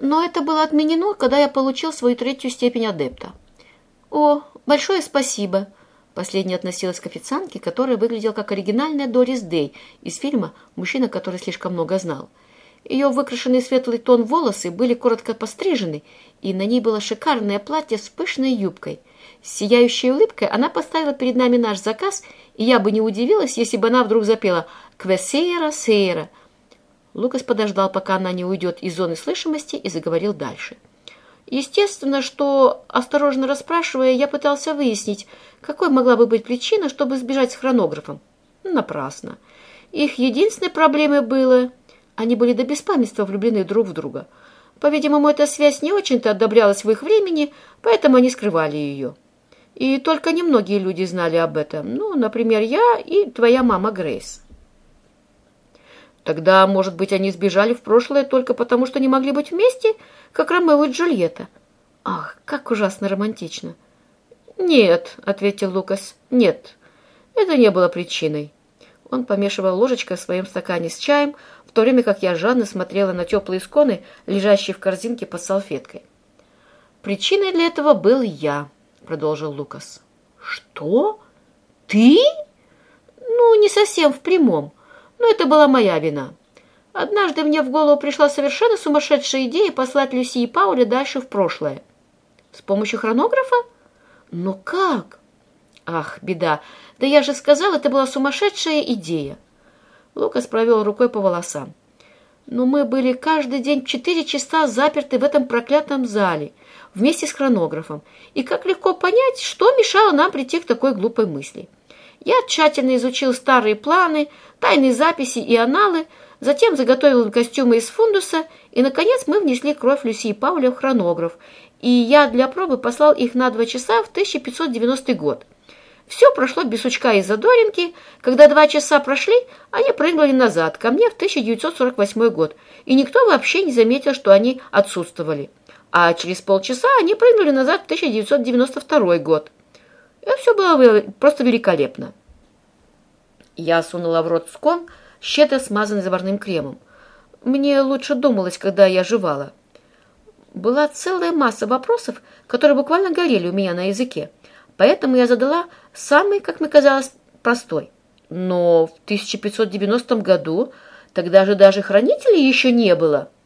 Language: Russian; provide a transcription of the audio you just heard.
но это было отменено, когда я получил свою третью степень адепта. О, большое спасибо. Последняя относилась к официантке, которая выглядела как оригинальная Дорис Дэй из фильма «Мужчина, который слишком много знал». Ее выкрашенные светлый тон волосы были коротко пострижены, и на ней было шикарное платье с пышной юбкой. С сияющей улыбкой она поставила перед нами наш заказ, и я бы не удивилась, если бы она вдруг запела «Квесейра, сейра». Лукас подождал, пока она не уйдет из зоны слышимости, и заговорил дальше. Естественно, что, осторожно расспрашивая, я пытался выяснить, какой могла бы быть причина, чтобы сбежать с хронографом. Напрасно. Их единственной проблемой было... Они были до беспамятства влюблены друг в друга. По-видимому, эта связь не очень-то одобрялась в их времени, поэтому они скрывали ее. И только немногие люди знали об этом. Ну, например, я и твоя мама Грейс. Тогда, может быть, они сбежали в прошлое только потому, что не могли быть вместе, как Ромео и Джульетта. Ах, как ужасно романтично. Нет, ответил Лукас. Нет. Это не было причиной. Он помешивал ложечкой в своем стакане с чаем, в то время как я жадно смотрела на теплые сконы, лежащие в корзинке под салфеткой. Причиной для этого был я, продолжил Лукас. Что? Ты? Ну, не совсем в прямом. Но это была моя вина. Однажды мне в голову пришла совершенно сумасшедшая идея послать Люси и Пауля дальше в прошлое. С помощью хронографа? Но как? Ах, беда. Да я же сказал, это была сумасшедшая идея. Лукас провел рукой по волосам. Но мы были каждый день четыре часа заперты в этом проклятом зале вместе с хронографом. И как легко понять, что мешало нам прийти к такой глупой мысли. Я тщательно изучил старые планы, тайные записи и аналы, затем заготовил костюмы из фундуса, и, наконец, мы внесли кровь Люси и Пауля в хронограф, и я для пробы послал их на два часа в 1590 год. Все прошло без сучка и задоринки. Когда два часа прошли, они прыгнули назад, ко мне в 1948 год, и никто вообще не заметил, что они отсутствовали. А через полчаса они прыгнули назад в 1992 год. И все было просто великолепно. Я сунула в рот скон, щедро смазанный заварным кремом. Мне лучше думалось, когда я жевала. Была целая масса вопросов, которые буквально горели у меня на языке. Поэтому я задала самый, как мне казалось, простой. Но в 1590 году тогда же даже хранителей еще не было –